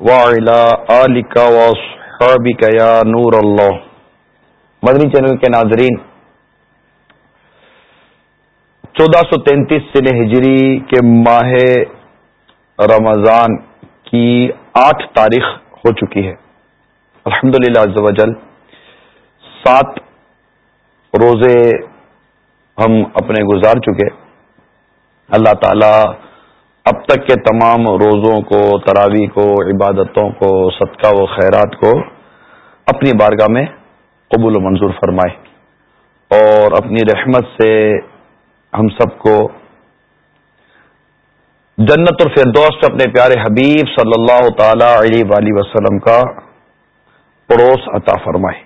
وعلى آلك وأصحابك يا نور الله مدنی چینل کے ناظرین، چودہ سو تینتیس سن ہجری کے ماہ رمضان کی آٹھ تاریخ ہو چکی ہے۔ الحمد للہ سات روزے ہم اپنے گزار چکے۔ اللہ تعالی اب تک کے تمام روزوں کو تراوی کو، عبادتوں کو، صدقہ و خیرات کو اپنی بارگاہ میں قبول و منظور فرمائے اور اپنی رحمت سے ہم سب کو جنت اور فردوس اپنے پیارے حبیب صلی اللہ تعالی علیہ وآلہ وسلم کا پڑوس عطا فرمائے۔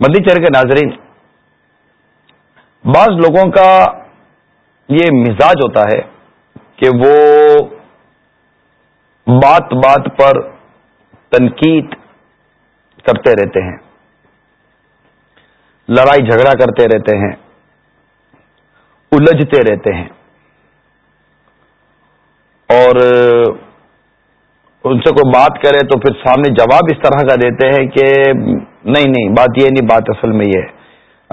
مدی چہر کے ناظرین بعض لوگوں کا یہ مزاج ہوتا ہے کہ وہ بات بات پر تنقید کرتے رہتے ہیں، لڑائی جھگڑا کرتے رہتے ہیں، الجھتے رہتے ہیں۔ اور ان سے کوئی بات کرے تو پھر سامنے جواب اس طرح کا دیتے ہیں کہ نہیں نہیں، بات یہ نہیں، بات اصل میں یہ ہے۔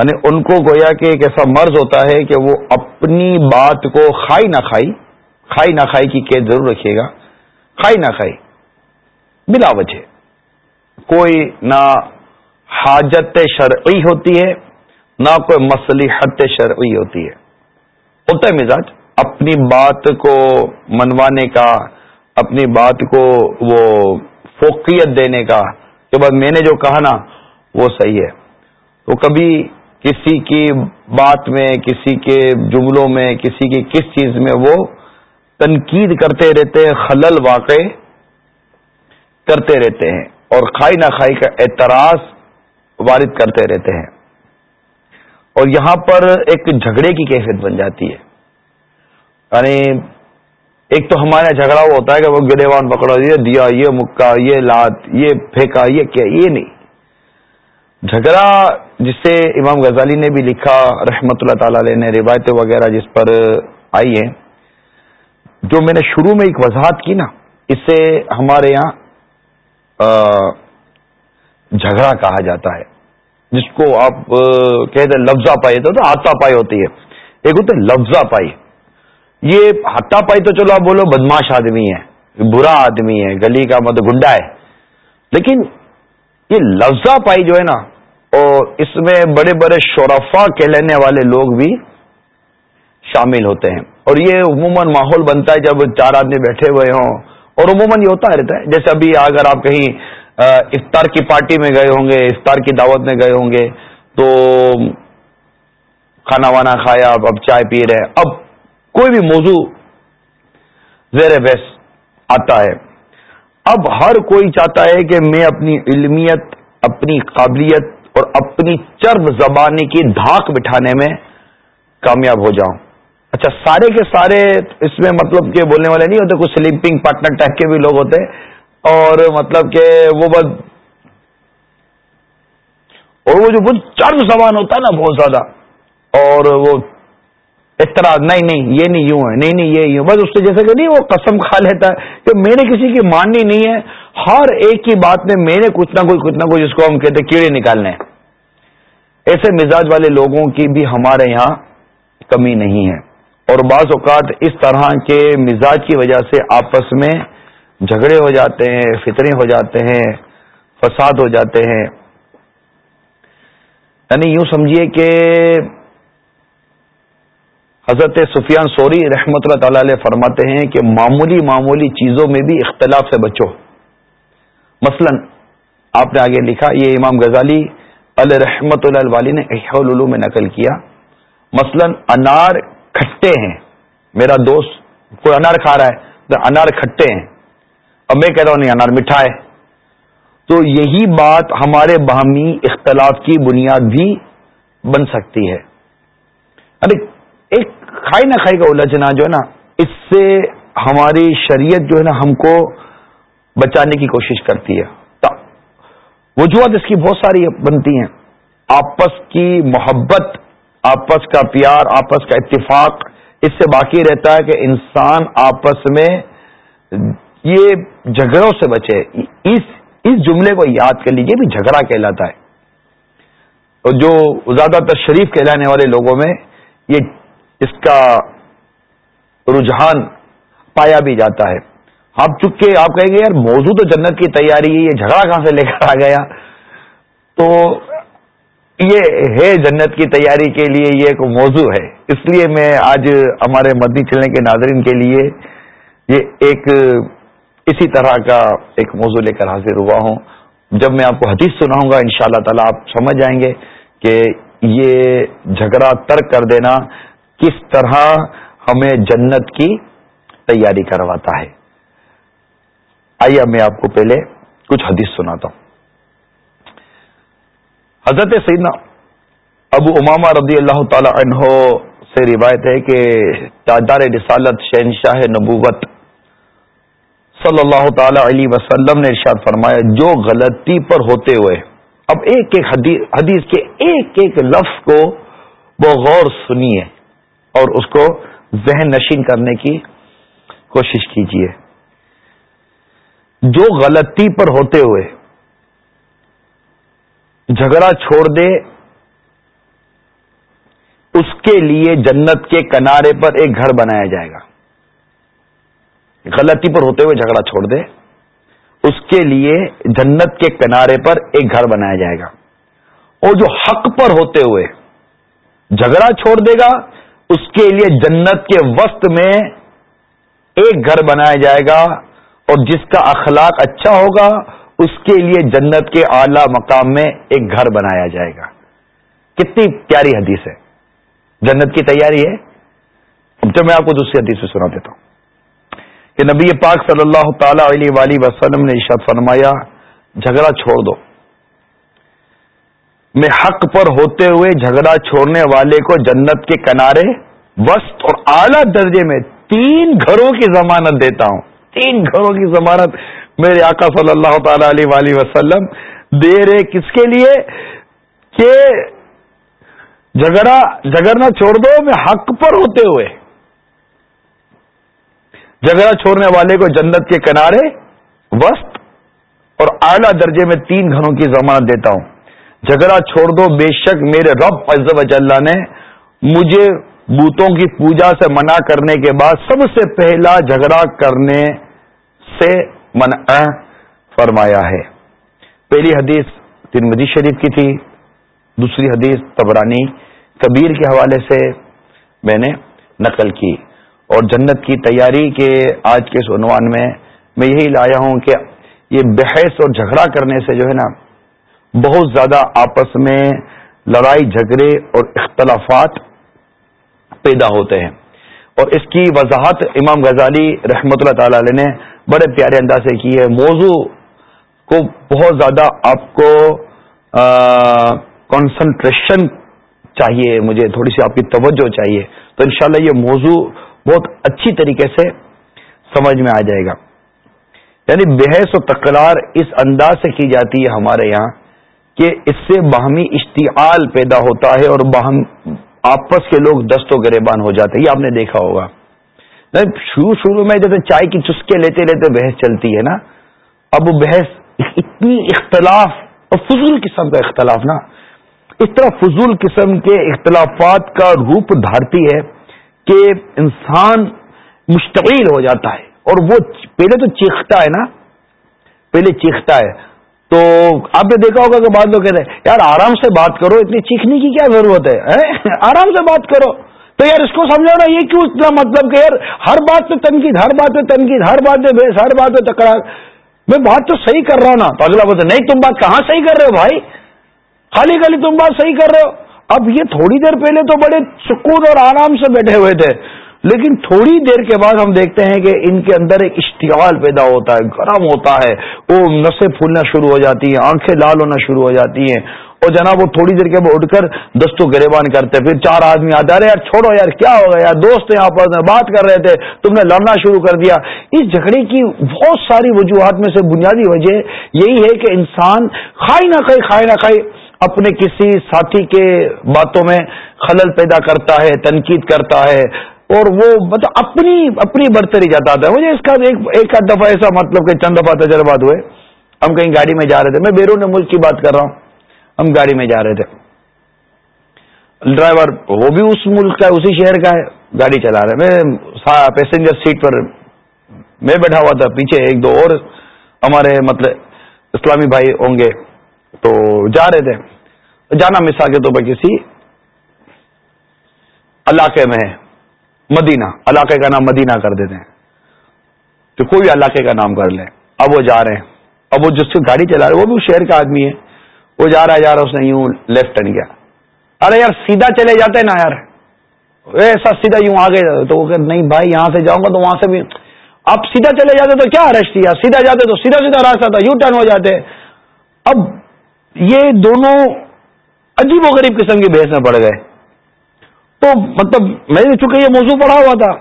یعنی ان کو گویا کہ ایک ایسا مرض ہوتا ہے کہ وہ اپنی بات کو کھائی نہ کھائی کھائی نہ کھائی کی قید ضرور رکھیے گا۔ کھائی نہ کھائی بلا وجہ کوئی نہ حاجت شرعی ہوتی ہے، نہ کوئی مسلحت شرعی ہوتی ہے۔ ہوتا ہے مزاج۔ اپنی بات کو منوانے کا، اپنی بات کو وہ فوقیت دینے کا۔ کہ بس میں نے جو کہا نا، وہ صحیح ہے۔ تو کبھی کسی کی بات میں، کسی کے جملوں میں، کسی کی کس چیز میں وہ تنقید کرتے رہتے ہیں، خلل واقع کرتے رہتے ہیں اور کھائی نہ کھائی کا اعتراض وارد کرتے رہتے ہیں۔ اور یہاں پر ایک جھگڑے کی کیفیت بن جاتی ہے۔ یعنی ایک تو ہمارے جھگڑا وہ ہوتا ہے کہ وہ گریوان پکڑا یہ دیا، یہ مکہ یہ لات، یہ پھینکا، یہ کیا، یہ نہیں۔ جھگڑا جس سے امام غزالی نے بھی لکھا، رحمت اللہ تعالی علیہ نے روایتیں وغیرہ جس پر آئی ہیں، جو میں نے شروع میں ایک وضاحت کی نا، اس سے ہمارے یہاں جھگڑا کہا جاتا ہے۔ جس کو آپ کہتے ہیں لفظہ پائی تو ہاتھا پائی ہوتی ہے۔ ایک ہوتے لفظہ پائی۔ یہ ہاتھا پائی تو چلو آپ بولو بدماش آدمی ہے، برا آدمی ہے، گلی کا مت گنڈا ہے۔ لیکن یہ لفظہ پائی جو ہے نا اس میں بڑے بڑے شورفا کہلانے والے لوگ بھی شامل ہوتے ہیں۔ اور یہ عموماً ماحول بنتا ہے جب چار آدمی بیٹھے ہوئے ہوں۔ اور عموماً یہ ہوتا رہتا ہے۔ جیسے ابھی اگر آپ کہیں افطار کی پارٹی میں گئے ہوں گے، افطار کی دعوت میں گئے ہوں گے، تو کھانا وانا کھایا، اب چائے پی رہے اب کوئی بھی موضوع زیر بحث آتا ہے۔ اب ہر کوئی چاہتا ہے کہ میں اپنی علمیت، اپنی قابلیت اور اپنی چرب زبانی کی دھاک بٹھانے میں کامیاب ہو جاؤں۔ اچھا سارے کے سارے اس میں مطلب کہ بولنے والے نہیں ہوتے، کچھ سلیپنگ پارٹنر ٹائپ کے بھی لوگ ہوتے۔ اور مطلب کہ وہ بس، اور وہ جو بہت چرم سامان ہوتا ہے نا بہت زیادہ، اور وہ اس طرح، نہیں نہیں، یہ نہیں، یوں ہے، نہیں نہیں، یہ یوں بس اس سے جیسے کہ نہیں، وہ قسم کھا لیتا ہے کہ میں نے کسی کی ماننی نہیں ہے۔ ہر ایک کی بات میں میں نے کچھ نہ کچھ کچھ نہ کچھ جس کو ہم کہتے کیڑے نکالنے۔ ایسے مزاج والے لوگوں کی بھی ہمارے یہاں کمی نہیں ہے۔ اور بعض اوقات اس طرح کے مزاج کی وجہ سے آپس میں جھگڑے ہو جاتے ہیں، فطرے ہو جاتے ہیں، فساد ہو جاتے ہیں۔ یعنی یوں سمجھیے کہ حضرت سفیان سوری رحمۃ اللہ تعالی علیہ فرماتے ہیں کہ معمولی معمولی چیزوں میں بھی اختلاف سے بچو۔ مثلا آپ نے آگے لکھا، یہ امام غزالی الرحمت اللہ والی نے میں نقل کیا۔ مثلا انار کھٹے ہیں۔ میرا دوست کوئی انار کھا رہا ہے تو انار کھٹے ہیں۔ اب میں کہہ رہا ہوں، نہیں، انار مٹھا ہے۔ تو یہی بات ہمارے باہمی اختلاف کی بنیاد بھی بن سکتی ہے۔ ارے، ایک کھائی نہ کھائی کا الجھنا جو ہے نا، اس سے ہماری شریعت جو ہے نا، ہم کو بچانے کی کوشش کرتی ہے۔ وجوہات اس کی بہت ساری بنتی ہیں۔ آپس کی محبت، آپس کا پیار، آپس کا اتفاق، اس سے باقی رہتا ہے کہ انسان آپس میں یہ جھگڑوں سے بچے۔ اس اس جملے کو یاد کر لیجیے بھی جھگڑا کہلاتا ہے۔ اور جو زیادہ تر شریف کہلانے والے لوگوں میں یہ اس کا رجحان پایا بھی جاتا ہے۔ آپ چکے آپ کہیں گے، یار موضوع تو جنت کی تیاری ہے، یہ جھگڑا کہاں سے لے کر آ گیا؟ تو یہ ہے جنت کی تیاری کے لیے یہ ایک موضوع ہے۔ اس لیے میں آج ہمارے مدنی چلنے کے ناظرین کے لیے یہ ایک اسی طرح کا ایک موضوع لے کر حاضر ہوا ہوں۔ جب میں آپ کو حدیث سناؤں گا ان شاء اللہ تعالی آپ سمجھ جائیں گے کہ یہ جھگڑا ترک کر دینا کس طرح ہمیں جنت کی تیاری کرواتا ہے۔ آئیے میں آپ کو پہلے کچھ حدیث سناتا ہوں۔ حضرت سیدنا ابو امامہ رضی اللہ تعالی عنہ سے روایت ہے کہ تاجدار رسالت شہنشاہ نبوت صلی اللہ تعالی علیہ وسلم نے ارشاد فرمایا، جو غلطی پر ہوتے ہوئے، اب ایک ایک حدیث کے ایک ایک لفظ کو وہ غور سنیے اور اس کو ذہن نشین کرنے کی کوشش کیجیے۔ جو غلطی پر ہوتے ہوئے جھگڑا چھوڑ دے، اس کے لیے جنت کے کنارے پر ایک گھر بنایا جائے گا۔ غلطی پر ہوتے ہوئے جھگڑا چھوڑ دے، اس کے لیے جنت کے کنارے پر ایک گھر بنایا جائے گا۔ اور جو حق پر ہوتے ہوئے جھگڑا چھوڑ دے گا، اس کے لیے جنت کے وسط میں ایک گھر بنایا جائے گا۔ اور جس کا اخلاق اچھا ہوگا، اس کے لیے جنت کے اعلی مقام میں ایک گھر بنایا جائے گا۔ کتنی پیاری حدیث ہے۔ جنت کی تیاری ہے۔ جب میں آپ کو دوسری حدیث سے سنا دیتا ہوں کہ نبی پاک صلی اللہ تعالی علیہ وآلہ وسلم نے ارشاد فرمایا، جھگڑا چھوڑ دو۔ میں حق پر ہوتے ہوئے جھگڑا چھوڑنے والے کو جنت کے کنارے وسط اور اعلی درجے میں تین گھروں کی ضمانت دیتا ہوں۔ تین گھروں کی ضمانت میرے آقا صلی اللہ تعالی علیہ وآلہ وسلم دے رہے کس کے لیے؟ کہ جھگڑا جھگڑنا چھوڑ دو، میں حق پر ہوتے ہوئے۔ جھگڑا چھوڑنے والے کو جنت کے کنارے وسط اور اعلی درجے میں تین گھروں کی ضمانت دیتا ہوں۔ جھگڑا چھوڑ دو، بے شک میرے رب عز و نے مجھے بوتوں کی پوجا سے منع کرنے کے بعد سب سے پہلا جھگڑا کرنے سے منع فرمایا ہے۔ پہلی حدیث تین مدی شریف کی تھی، دوسری حدیث تبرانی کبیر کے حوالے سے میں نے نقل کی۔ اور جنت کی تیاری کے آج کے اس عنوان میں میں یہی لایا ہوں کہ یہ بحث اور جھگڑا کرنے سے جو ہے نا، بہت زیادہ آپس میں لڑائی، جھگڑے اور اختلافات پیدا ہوتے ہیں۔ اور اس کی وضاحت امام غزالی رحمۃ اللہ تعالی علیہ نے بڑے پیارے انداز سے کی ہے۔ موضوع کو بہت زیادہ آپ کو کنسنٹریشن چاہیے، مجھے تھوڑی سی آپ کی توجہ چاہیے۔ تو انشاءاللہ یہ موضوع بہت اچھی طریقے سے سمجھ میں آ جائے گا۔ یعنی بحث و تکرار اس انداز سے کی جاتی ہے ہمارے یہاں کہ اس سے باہمی اشتعال پیدا ہوتا ہے اور باہم آپس کے لوگ دست و گریبان ہو جاتے ہیں، یہ آپ نے دیکھا ہوگا۔ شروع شروع میں جیسے چائے کی چسکے لیتے لیتے بحث چلتی ہے نا۔ اب وہ بحث اتنی اختلاف اور فضول قسم کا اختلاف نا۔ اس طرح فضول قسم کے اختلافات کا روپ دھارتی ہے کہ انسان مشتقل ہو جاتا ہے اور وہ پہلے تو چیختا ہے نا۔ پہلے چیختا ہے۔ تو آپ نے دیکھا ہوگا کہ بعض لوگ کہتے ہیں، یار آرام سے بات کرو، اتنی چیخنے کی کیا ضرورت ہے؟ آرام سے بات کرو۔ تو یار اس کو سمجھانا یہ کیوں اتنا مطلب کہ یار ہر بات پہ تنقید، ہر بات پہ تنقید، ہر بات پہ بحث، ہر بات پہ تکرار۔ میں بات تو صحیح کر رہا ہوں نا۔ تو اگلا بولتے نہیں، تم بات کہاں صحیح کر رہے ہو بھائی؟ خالی خالی تم بات صحیح کر رہے ہو۔ اب یہ تھوڑی دیر پہلے تو بڑے سکون اور آرام سے بیٹھے ہوئے تھے۔ لیکن تھوڑی دیر کے بعد ہم دیکھتے ہیں کہ ان کے اندر ایک اشتعال پیدا ہوتا ہے، گرم ہوتا ہے، وہ نسیں پھولنا شروع ہو جاتی ہیں، آنکھیں لال ہونا شروع ہو جاتی ہیں۔ اور جناب، وہ تھوڑی دیر کے بعد اٹھ کر دستوں گریبان کرتے پھر چار آدمی آتے ارے یار چھوڑو یار، کیا ہو گیا یار؟ دوست یہاں پر بات کر رہے تھے، تم نے لڑنا شروع کر دیا۔ اس جھگڑے کی بہت ساری وجوہات میں سے بنیادی وجہ یہی ہے کہ انسان کھائی نہ کھائی کھائی نہ کھائی اپنے کسی ساتھی کے باتوں میں خلل پیدا کرتا ہے، تنقید کرتا ہے۔ اور وہ مطلب اپنی اپنی برتری جاتا ہے۔ مجھے اس کا ایک ایک آدھ دفعہ ایسا مطلب کہ چند دفعہ تجربات ہوئے۔ ہم کہیں گاڑی میں جا رہے تھے۔ میں بیرون ملک کی بات کر رہا ہوں۔ ہم گاڑی میں جا رہے تھے۔ ڈرائیور، وہ بھی اس ملک کا ہے، اسی شہر کا ہے۔ گاڑی چلا رہے میں پیسنجر سیٹ پر میں بیٹھا ہوا تھا۔ پیچھے ایک دو اور ہمارے مطلب اسلامی بھائی ہوں گے۔ تو جا رہے تھے۔ جانا مثال کے طور پر کسی علاقے میں۔ ہے مدینہ، علاقے کا نام مدینہ کر دیتے ہیں۔ تو کوئی علاقے کا نام کر لیں اب وہ جا رہے ہیں۔ اب وہ جس سے گاڑی چلا رہے وہ بھی شہر کا آدمی ہے۔ وہ جا رہا ہے جا رہا اس نے یوں لیفٹ ٹرن کیا۔ ارے یار، سیدھا چلے جاتے نا یار۔ ایسا سیدھا یوں آگے تو وہ کہ نہیں بھائی، یہاں سے جاؤں گا تو وہاں سے بھی آپ سیدھا چلے جاتے تو کیا رش کیا؟ سیدھا جاتے تو سیدھا سیدھا راستہ تھا، یو ٹرن ہو جاتے۔ اب یہ دونوں عجیب و غریب قسم کی بحث میں پڑ گئے۔ تو مطلب میں نے چونکہ یہ موضوع پڑھا ہوا تھا،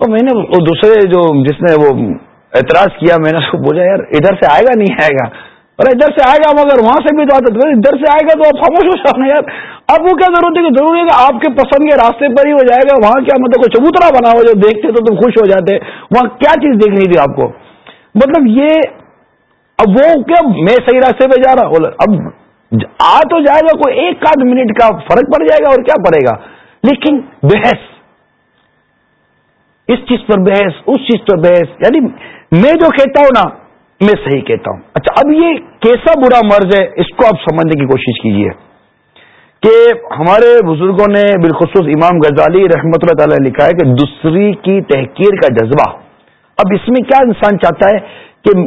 تو میں نے دوسرے جو جس نے وہ اعتراض کیا، میں نے اس کو بولا، یار، ادھر سے آئے گا، نہیں آئے گا۔ ارے، ادھر سے آئے گا، مگر وہاں سے بھی تو آتا ادھر سے آئے گا تو آپ خاموش ہو جانا یار۔ اب وہ کیا ضرورت ہے کہ ضروری ہے کہ آپ کے پسند کے راستے پر ہی ہو جائے گا، وہاں کیا مطلب کوئی چبوترا بنا ہوا جو دیکھتے تو تم خوش ہو جاتے۔ وہاں کیا چیز دیکھنی تھی آپ کو؟ مطلب یہ، اب وہ کیا، میں صحیح راستے پہ جا رہا ہوں۔ اب آ تو جائے گا، کوئی ایک آدھ منٹ کا فرق پڑ جائے گا اور کیا پڑے گا؟ لیکن بحث، اس چیز پر بحث، اس چیز پر بحث یعنی میں جو کہتا ہوں نا، میں صحیح کہتا ہوں۔ اچھا اب یہ کیسا برا مرض ہے، اس کو آپ سمجھنے کی کوشش کیجیے کہ ہمارے بزرگوں نے بالخصوص امام غزالی رحمت اللہ تعالی لکھا ہے کہ دوسری کی تحقیر کا جذبہ۔ اب اس میں کیا انسان چاہتا ہے کہ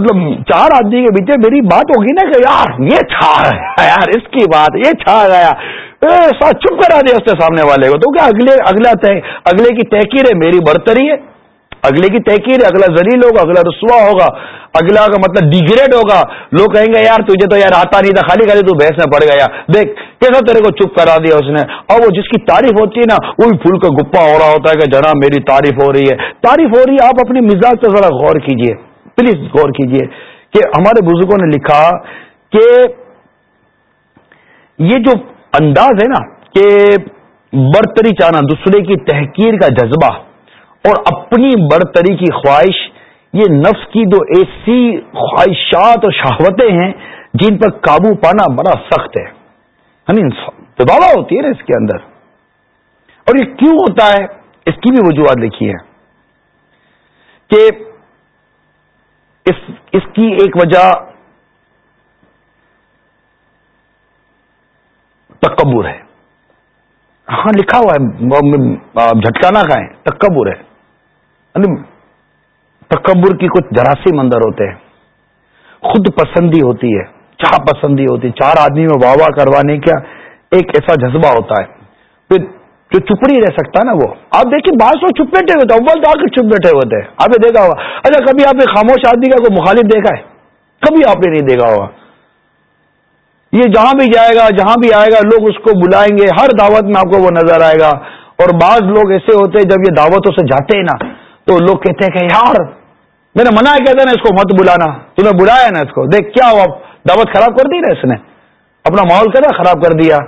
مطلب چار آدمی کے بیچ میری بات ہوگی نا کہ یار یہ چھا گیا یار اس کی بات، یہ چھا گیا۔ چپ کرا دیا اس کے سامنے والے کو۔ تو کیا اگلے، اگلا اگلے کی تحقیر ہے میری برتری ہے اگلے کی تحقیر ہے اگلا زلیل ہوگا، اگلا رسوا ہوگا۔ اگلا کا مطلب ڈیگریڈ ہوگا۔ لوگ کہیں گے، یار تجھے تو یار آتا نہیں تھا، خالی خالی تو بحث میں پڑ گیا۔ دیکھ، کیسا تیرے کو چپ کرا دیا اس نے۔ اور وہ جس کی تعریف ہوتی ہے نا وہ بھی پھول کا گپا ہو رہا ہوتا ہے کہ جناب میری تعریف ہو رہی ہے۔ تعریف ہو رہی ہے، آپ اپنی مزاج سے ذرا غور کیجیے پلیز غور کیجیے کہ ہمارے بزرگوں نے لکھا کہ یہ جو انداز ہے نا کہ برتری چاہنا دوسرے کی تحقیر کا جذبہ اور اپنی برتری کی خواہش، یہ نفس کی دو ایسی خواہشات اور شہوتیں ہیں جن پر قابو پانا بڑا سخت ہے۔ یعنی دباوا ہوتی ہے نا اس کے اندر۔ اور یہ کیوں ہوتا ہے؟ اس کی بھی وجوہات لکھی ہے کہ اس اس کی ایک وجہ تکبر ہے۔ ہاں لکھا ہوا ہے۔ جھٹکانا کھائیں۔ تکبر ہے۔ یعنی تکبر کی کچھ جراثیم اندر ہوتے ہیں۔ خود پسندی ہوتی ہے۔ چاہ پسندی ہوتی۔ ہے چار آدمی میں واہ واہ کروانے کا ایک ایسا جذبہ ہوتا ہے۔ پھر جو چپ نہیں رہ سکتا نا وہ۔ آپ دیکھیے بعض لوگ چپ بیٹھے ہوتے اول تو آ کے چپ بیٹھے ہوتے ہیں آپ نے دیکھا ہوگا۔ اچھا کبھی آپ نے خاموش آدمی کا کوئی مخالف دیکھا ہے؟ کبھی آپ نے نہیں دیکھا ہوگا۔ یہ جہاں بھی جائے گا، جہاں بھی آئے گا، لوگ اس کو بلائیں گے۔ ہر دعوت میں آپ کو وہ نظر آئے گا۔ اور بعض لوگ ایسے ہوتے ہیں، جب یہ دعوتوں سے جاتے ہیں نا، تو لوگ کہتے ہیں کہ یار، میں نے منع کیا تھا نا اس کو مت بلانا۔ تمہیں بلایا نا اس کو۔ دیکھ کیا ہوا، دعوت خراب کر دی نا اس نے۔ اپنا ماحول کرا خراب کر دیا۔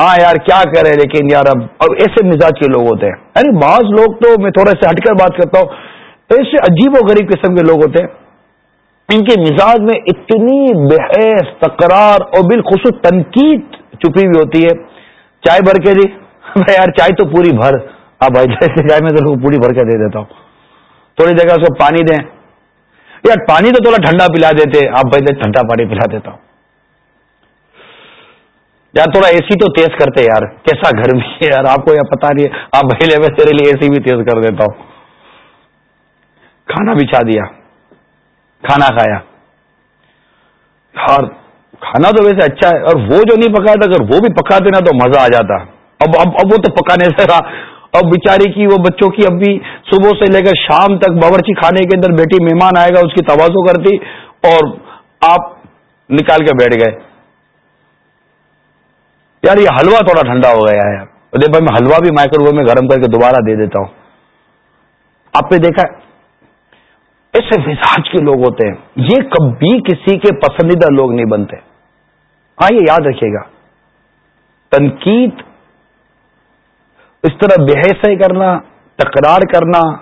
ہاں یار کیا کرے لیکن یار اب اب ایسے مزاج کے لوگ ہوتے ہیں۔ یعنی بعض لوگ تو میں تھوڑا سے ہٹ کر بات کرتا ہوں، ایسے عجیب و غریب قسم کے لوگ ہوتے ہیں۔ ان کے مزاج میں اتنی بحث، تکرار اور بالخصوص تنقید چھپی ہوئی ہوتی ہے۔ چائے بھر کے جی یار چائے تو پوری بھر۔ ہاں بھائی، جیسے چائے میں تو پوری بھر کے دے دیتا ہوں۔ تھوڑی جگہ اس کو پانی دیں۔ یار پانی تو تھوڑا ٹھنڈا پلا دیتے۔ آپ بھائی، ٹھنڈا پانی پلا دیتا ہوں۔ یار تھوڑا اے سی تو تیز کرتے یار، کیسا گرمی ہے یار، آپ کو یا پتا نہیں ہے، آپ بھائی میں تیرے لیے اے سی بھی تیز کر دیتا ہوں۔ کھانا بچھا دیا، کھانا کھایا۔ اور کھانا تو ویسے اچھا ہے، اور وہ جو نہیں پکایا تھا، اگر وہ بھی پکا دینا تو مزہ آ جاتا۔ اب اب اب وہ تو پکانے سے رہا۔ اور بیچاری کی، وہ بچوں کی اب بھی صبح سے لے کر شام تک باورچی خانے کے اندر بیٹی مہمان آئے گا، اس کی توازو کرتی، اور آپ نکال کے بیٹھ گئے۔ یار یہ حلوہ تھوڑا ٹھنڈا ہو گیا ہے۔ بھائی، میں حلوہ بھی مائکرو ویو میں گرم کر کے دوبارہ دے دیتا ہوں۔ آپ نے دیکھا ایسے مزاج کے لوگ ہوتے ہیں۔ یہ کبھی کسی کے پسندیدہ لوگ نہیں بنتے۔ ہاں یہ یاد رکھیے گا۔ تنقید، اس طرح بحث کرنا، تکرار کرنا،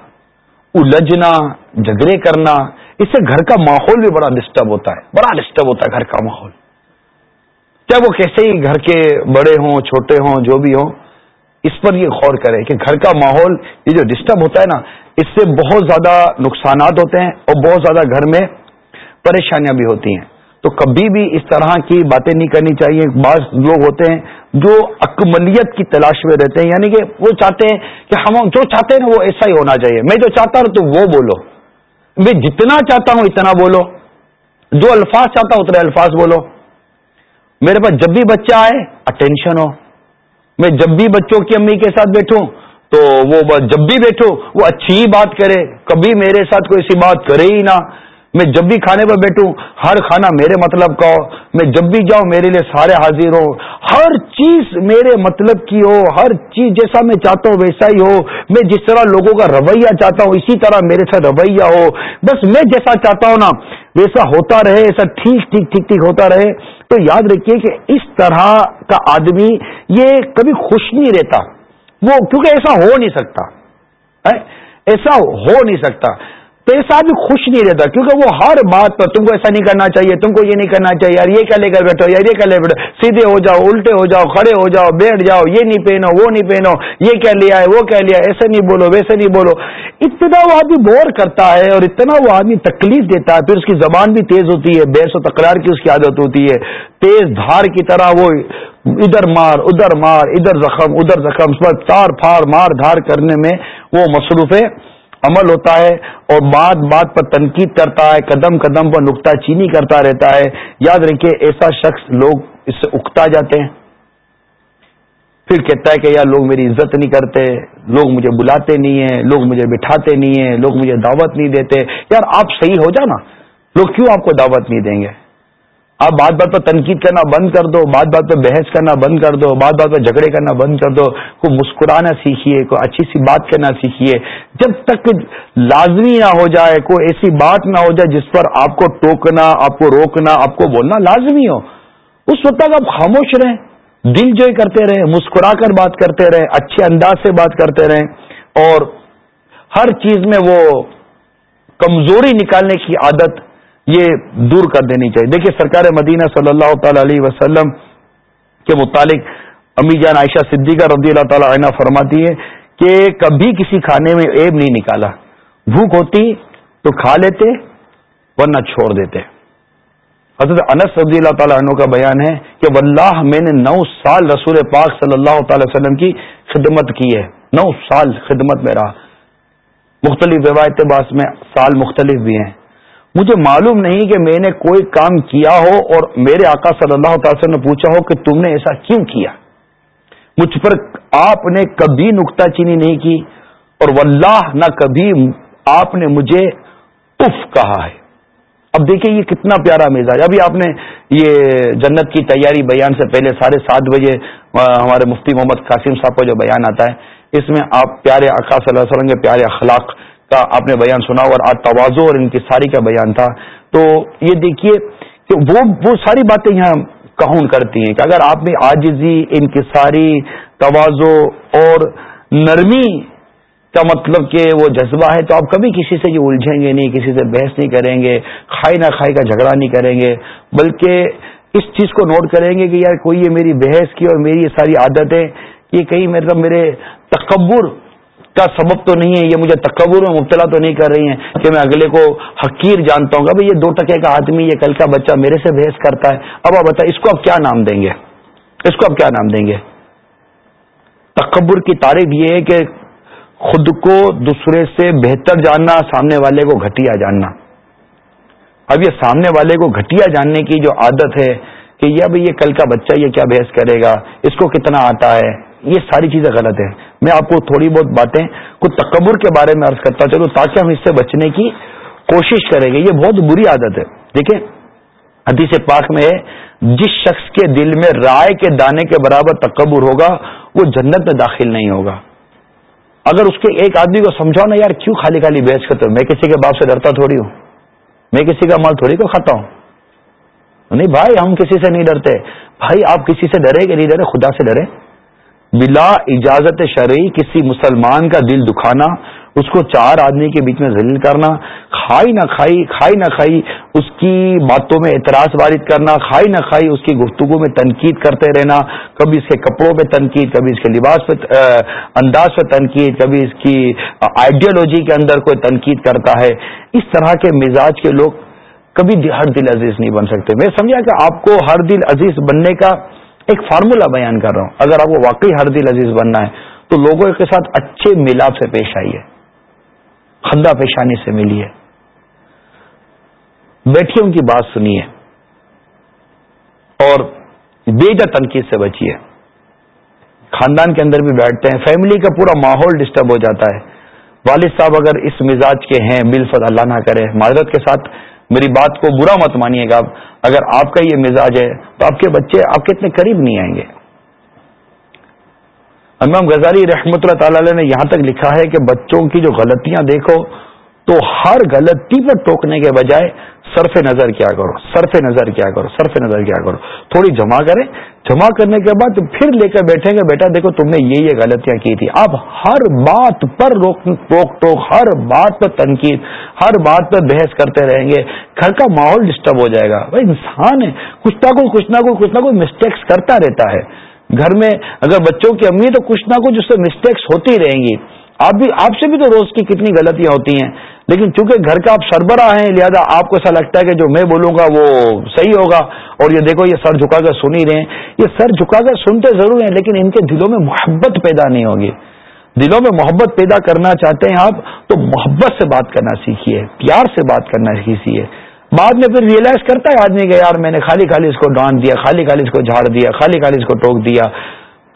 الجھنا، جھگڑے کرنا، اس سے گھر کا ماحول بھی بڑا ڈسٹرب ہوتا ہے۔ بڑا ڈسٹرب ہوتا ہے گھر کا ماحول۔ چاہے وہ کیسے ہی گھر کے بڑے ہوں، چھوٹے ہوں، جو بھی ہوں، اس پر یہ غور کرے کہ گھر کا ماحول یہ جو ڈسٹرب ہوتا ہے نا، اس سے بہت زیادہ نقصانات ہوتے ہیں اور بہت زیادہ گھر میں پریشانیاں بھی ہوتی ہیں۔ تو کبھی بھی اس طرح کی باتیں نہیں کرنی چاہیے۔ بعض لوگ ہوتے ہیں جو اکملیت کی تلاش میں رہتے ہیں یعنی کہ وہ چاہتے ہیں کہ ہم جو چاہتے ہیں نا، وہ ایسا ہی ہونا چاہیے۔ میں جو چاہتا ہوں تو وہ بولو۔ میں جتنا چاہتا ہوں اتنا بولو۔ جو الفاظ چاہتا ہوں اتنے الفاظ بولو۔ میرے پاس جب بھی بچہ آئے اٹینشن ہو۔ میں جب بھی بچوں کی امی کے ساتھ بیٹھوں، تو وہ جب بھی بیٹھو وہ اچھی ہی بات کرے۔ کبھی میرے ساتھ کوئی ایسی بات کرے ہی نہ۔ میں جب بھی کھانے پر بیٹھوں، ہر کھانا میرے مطلب کا ہو۔ میں جب بھی جاؤں، میرے لیے سارے حاضر ہو ہر چیز میرے مطلب کی ہو۔ ہر چیز جیسا میں چاہتا ہوں، ویسا ہی ہو۔ میں جس طرح لوگوں کا رویہ چاہتا ہوں، اسی طرح میرے ساتھ رویہ ہو۔ بس میں جیسا چاہتا ہوں نا۔ ویسا ہوتا رہے، ایسا ٹھیک ٹھیک ٹھیک ٹھیک ہوتا رہے، تو یاد رکھیے کہ اس طرح کا آدمی یہ کبھی خوش نہیں رہتا۔ وہ کیونکہ ایسا ہو نہیں سکتا ایسا ہو نہیں سکتا۔ تو ایسا بھی خوش نہیں رہتا، کیونکہ وہ ہر بات پر تم کو ایسا نہیں کرنا چاہیے، تم کو یہ نہیں کرنا چاہیے، یار یہ کیا لے کر بیٹھو، یار یہ کیا لے بیٹھو، سیدھے ہو جاؤ، الٹے ہو جاؤ، کھڑے ہو جاؤ، بیٹھ جاؤ، یہ نہیں پہنو، وہ نہیں پہنو، یہ کیا لیا ہے، وہ کیا لیا ہے، ایسے نہیں بولو، ویسے نہیں بولو۔ اتنا وہ آدمی بور کرتا ہے اور اتنا وہ آدمی تکلیف دیتا ہے، پھر اس کی زبان بھی تیز ہوتی ہے، بحث و تکرار کی اس کی عادت ہوتی ہے۔ تیز دھار کی طرح وہ ادھر مار ادھر مار، ادھر زخم ادھر زخم پر تار پھاڑ مار دھار کرنے میں وہ مصروف ہے۔ عمل ہوتا ہے اور بات بات پر تنقید کرتا ہے، قدم قدم پر نکتہ چینی کرتا رہتا ہے۔ یاد رکھیے، ایسا شخص لوگ اس سے اکتا جاتے ہیں۔ پھر کہتا ہے کہ یار، لوگ میری عزت نہیں کرتے، لوگ مجھے بلاتے نہیں ہیں، لوگ مجھے بٹھاتے نہیں ہیں، لوگ مجھے دعوت نہیں دیتے۔ یار، آپ صحیح ہو جانا۔ لوگ کیوں آپ کو دعوت نہیں دیں گے؟ آپ بات بات پر تنقید کرنا بند کر دو بات بات پر بحث کرنا بند کر دو بات بات پر جھگڑے کرنا بند کر دو، کوئی مسکرانا سیکھیے، کوئی اچھی سی بات کرنا سیکھیے۔ جب تک لازمی نہ ہو جائے، کوئی ایسی بات نہ ہو جائے جس پر آپ کو ٹوکنا، آپ کو روکنا، آپ کو بولنا لازمی ہو۔ اس وقت تک آپ خاموش رہیں، دل جوئی کرتے رہیں، مسکرا کر بات کرتے رہیں، اچھے انداز سے بات کرتے رہیں۔ اور ہر چیز میں وہ کمزوری نکالنے کی عادت یہ دور کر دینی چاہیے۔ دیکھیے سرکار مدینہ صلی اللہ تعالی علیہ وسلم کے متعلق امی جان عائشہ صدیقہ رضی اللہ تعالی عنہ فرماتی ہے کہ کبھی کسی کھانے میں ایب نہیں نکالا۔ بھوک ہوتی تو کھا لیتے ورنہ چھوڑ دیتے۔ حضرت انس رضی اللہ تعالیٰ عنہ کا بیان ہے کہ واللہ میں نے نو سال رسول پاک صلی اللہ تعالی وسلم کی خدمت کی ہے۔ نو سال خدمت میں رہا۔ مختلف روایت باس میں سال مختلف بھی ہیں۔ مجھے معلوم نہیں کہ میں نے کوئی کام کیا ہو اور میرے آقا صلی اللہ تعالی نے پوچھا ہو کہ تم نے ایسا کیوں کیا؟ مجھ پر آپ نے کبھی نکتہ چینی نہیں کی اور واللہ نہ کبھی آپ نے مجھے اف کہا ہے۔ اب دیکھیں یہ کتنا پیارا مزاج۔ ابھی آپ نے یہ جنت کی تیاری بیان سے پہلے ساڑھے سات بجے ہمارے مفتی محمد قاسم صاحب کا جو بیان آتا ہے، اس میں آپ پیارے آقا صلی اللہ علیہ وسلم کے پیارے اخلاق کا آپ نے بیان سنا اور آج توازو اور ان کی ساری کا بیان تھا۔ تو یہ دیکھیے کہ وہ وہ ساری باتیں یہاں کہون کرتی ہیں کہ اگر آپ میں آجزی ان کی ساری توازو اور نرمی کا مطلب کہ وہ جذبہ ہے تو آپ کبھی کسی سے یہ الجھیں گے نہیں، کسی سے بحث نہیں کریں گے، کھائی نہ کھائی کا جھگڑا نہیں کریں گے، بلکہ اس چیز کو نوٹ کریں گے کہ یار کوئی یہ میری بحث کی اور میری یہ ساری عادتیں، یہ کہیں مطلب میرے تکبر کا سبب تو نہیں ہے، یہ مجھے تکبر میں مبتلا تو نہیں کر رہی ہیں کہ میں اگلے کو حقیر جانتا ہوں گا بھائی یہ دو ٹکے کا آدمی، یہ کل کا بچہ میرے سے بحث کرتا ہے۔ اب آپ بتائیں، اس کو اب کیا نام دیں گے؟ اس کو اب کیا نام دیں گے؟ تکبر کی تعریف یہ ہے کہ خود کو دوسرے سے بہتر جاننا، سامنے والے کو گھٹیا جاننا۔ اب یہ سامنے والے کو گھٹیا جاننے کی جو عادت ہے کہ یہ بھائی یہ کل کا بچہ یہ کیا بحث کرے گا؟ اس کو کتنا آتا ہے؟ یہ ساری چیزیں غلط ہیں۔ میں آپ کو تھوڑی بہت باتیں، کچھ تکبر کے بارے میں عرض کرتا چلوں تاکہ ہم اس سے بچنے کی کوشش کریں گے، یہ بہت بری عادت ہے۔ دیکھیں، حدیث پاک میں جس شخص کے دل میں رائے کے دانے کے برابر تکبر ہوگا، وہ جنت میں داخل نہیں ہوگا۔ اگر اس کے ایک آدمی کو سمجھاؤ نا، یار، کیوں خالی خالی بیچ کرتے میں کسی کے باپ سے ڈرتا تھوڑی ہوں۔ میں کسی کا مال تھوڑی کو کھاتا ہوں۔ نہیں بھائی، ہم کسی سے نہیں ڈرتے۔ بھائی، آپ کسی سے ڈرے کہ نہیں ڈرے؟ خدا سے ڈرے۔ بلا اجازت شرعی کسی مسلمان کا دل دکھانا، اس کو چار آدمی کے بیچ میں ذلیل کرنا، کھائی نہ کھائی کھائی نہ کھائی اس کی باتوں میں اعتراض وارد کرنا، کھائی نہ کھائی اس کی گفتگو میں تنقید کرتے رہنا، کبھی اس کے کپڑوں پہ تنقید، کبھی اس کے لباس پہ انداز پہ تنقید، کبھی اس کی آئیڈیالوجی کے اندر کوئی تنقید کرتا ہے۔ اس طرح کے مزاج کے لوگ کبھی ہر دل عزیز نہیں بن سکتے۔ میں سمجھا کہ آپ کو ہر دل عزیز بننے کا ایک فارمولا بیان کر رہا ہوں۔ اگر آپ کو واقعی ہر دل عزیز بننا ہے، تو لوگوں کے ساتھ اچھے ملاپ سے پیش آئیے۔ خندہ پیشانی سے ملیے۔ بیٹھیے، ان کی بات سنیے۔ اور بےجا تنقید سے بچیے۔ خاندان کے اندر بھی بیٹھتے ہیں۔ فیملی کا پورا ماحول ڈسٹرب ہو جاتا ہے۔ والد صاحب اگر اس مزاج کے ہیں بل فض اللہ نہ کرے۔ معذرت کے ساتھ میری بات کو برا مت مانیے گا۔ اگر آپ کا یہ مزاج ہے تو آپ کے بچے آپ کے اتنے قریب نہیں آئیں گے۔ امام غزالی رحمۃ اللہ تعالی نے یہاں تک لکھا ہے کہ بچوں کی جو غلطیاں دیکھو تو ہر غلطی پر ٹوکنے کے بجائے صرف نظر کیا کرو، صرف نظر کیا کرو، صرف نظر کیا کرو۔ تھوڑی جمع کریں۔ جمع کرنے کے بعد پھر لے کر بیٹھیں گے بیٹا دیکھو تم نے یہ یہ غلطیاں کی تھی۔ اب ہر بات پر روک ٹوک ٹوک، ہر بات پر تنقید، ہر بات پر بحث کرتے رہیں گے۔ گھر کا ماحول ڈسٹرب ہو جائے گا۔ بھائی انسان ہے، کچھ نہ کوئی کچھ نہ کوئی کچھ نہ کوئی مسٹیکس کرتا رہتا ہے۔ گھر میں اگر بچوں کی امی تو کچھ نہ کچھ اس سے مسٹیکس ہوتی رہیں گی۔ آپ بھی آپ سے بھی تو روز کی کتنی غلطیاں ہوتی ہیں۔ لیکن چونکہ گھر کا آپ سربراہ ہیں، لہذا آپ کو ایسا لگتا ہے کہ جو میں بولوں گا وہ صحیح ہوگا۔ اور یہ دیکھو، یہ سر جھکا کر سن ہی رہے ہیں۔ یہ سر جھکا کر سنتے ضرور ہیں، لیکن ان کے دلوں میں محبت پیدا نہیں ہوگی۔ دلوں میں محبت پیدا کرنا چاہتے ہیں آپ، تو محبت سے بات کرنا سیکھیے، پیار سے بات کرنا سیکھیے۔ بعد میں پھر ریئلائز کرتا ہے آدمی کہ یار میں نے خالی خالی اس کو ڈانٹ دیا، خالی خالی اس کو جھاڑ دیا، خالی خالی اس کو ٹوک دیا۔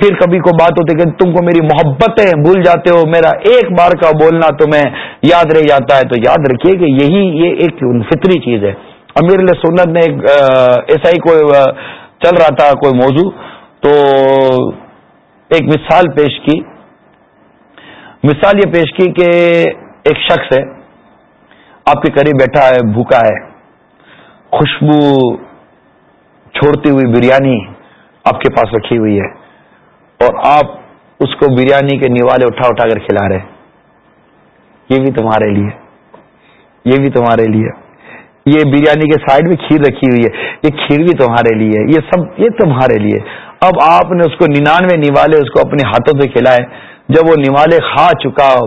پھر کبھی کو بات ہوتی کہ تم کو میری محبتیں بھول جاتے ہو، میرا ایک بار کا بولنا تمہیں یاد رہ جاتا ہے، تو یاد رکھیے کہ یہی یہ ایک فطری چیز ہے۔ امیر سنت نے ایسا ہی کوئی چل رہا تھا کوئی موضوع، تو ایک مثال پیش کی۔ مثال یہ پیش کی کہ ایک شخص ہے، آپ کے قریب بیٹھا ہے، بھوکا ہے، خوشبو چھوڑتی ہوئی بریانی آپ کے پاس رکھی ہوئی ہے۔ اور آپ اس کو بریانی کے نیوالے اٹھا اٹھا کر کھلا رہے یہ بھی تمہارے لیے۔ یہ بھی تمہارے لیے۔ یہ بریانی کے سائڈ میں کھیر رکھی ہوئی ہے۔ یہ کھیر بھی تمہارے لیے یہ سب، یہ تمہارے لیے۔ اب آپ نے اس کو ننانوے نیوالے اس کو اپنے ہاتھوں سے کھلائے۔ جب وہ نیوالے کھا چکا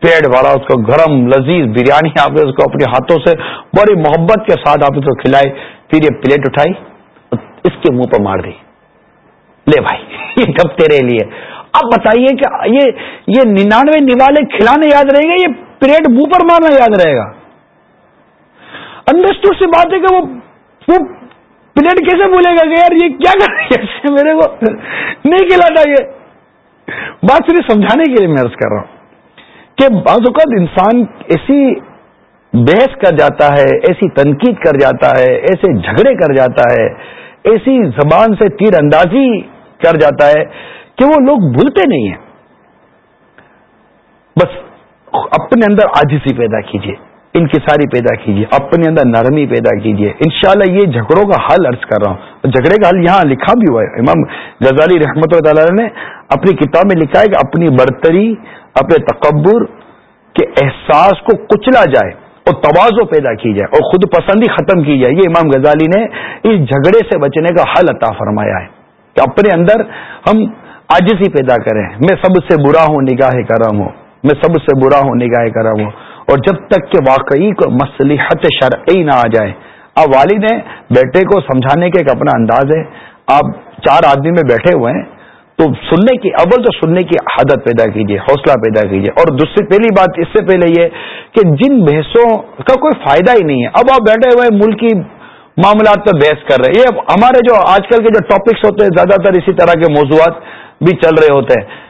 پیڑ بھرا، اس کو گرم، لذیذ بریانی آپ نے اس کو اپنے ہاتھوں سے بڑی محبت کے ساتھ آپ اس کو کھلائے۔ پھر یہ پلیٹ اٹھائی اس کے منہ پر مار دی۔ لے بھائی، یہ کب تیرے لیے؟ اب بتائیے کہ یہ یہ ننانوے نوالے کھلانے یاد رہے گا، یہ پلیٹ منہ پر مارنا یاد رہے گا؟ انڈرسٹوڈ سے بات ہے کہ وہ پلیٹ کیسے بولے گا کہ یار یہ کیا کر رہی ہے میرے کو نہیں کھلاتا یہ۔ بات صرف سمجھانے کے لیے میں عرض کر رہا ہوں کہ بعض اوقات انسان ایسی بحث کر جاتا ہے، ایسی تنقید کر جاتا ہے، ایسے جھگڑے کر جاتا ہے، ایسی زبان سے تیر اندازی کر جاتا ہے کہ وہ لوگ بھولتے نہیں ہیں۔ بس اپنے اندر آجزی پیدا کیجیے انکساری پیدا کیجیے، اپنے اندر نرمی پیدا کیجیے۔ انشاءاللہ یہ جھگڑوں کا حل عرض کر رہا ہوں۔ جھگڑے کا حل یہاں لکھا بھی ہوا ہے۔ امام غزالی رحمت اللہ تعالی نے اپنی کتاب میں لکھا ہے کہ اپنی برتری، اپنے تکبر کے احساس کو کچلا جائے اور توازو پیدا کی جائے اور خود پسندی ختم کی جائے۔ یہ امام غزالی نے اس جھگڑے سے بچنے کا حل عطا فرمایا ہے۔ کہ اپنے اندر ہم آجزی پیدا کریں۔ میں سب سے برا ہوں، نگاہ کرم ہوں میں سب سے برا ہوں، نگاہ کرم ہوں اور جب تک کہ واقعی کو مسلحت شرعی نہ آ جائے۔ اب والد ہیں، بیٹے کو سمجھانے کا ایک اپنا انداز ہے۔ آپ چار آدمی میں بیٹھے ہوئے ہیں، تو سننے کی، اول تو سننے کی عادت پیدا کیجیے حوصلہ پیدا کیجیے اور دوسری، پہلی بات اس سے پہلے یہ کہ جن بحثوں کا کوئی فائدہ ہی نہیں ہے۔ اب آپ بیٹھے ہوئے ملکی معاملات پہ بحث کر رہے ہیں۔ یہ ہمارے جو آج کل کے جو ٹاپکس ہوتے ہیں، زیادہ تر اسی طرح کے موضوعات بھی چل رہے ہوتے ہیں۔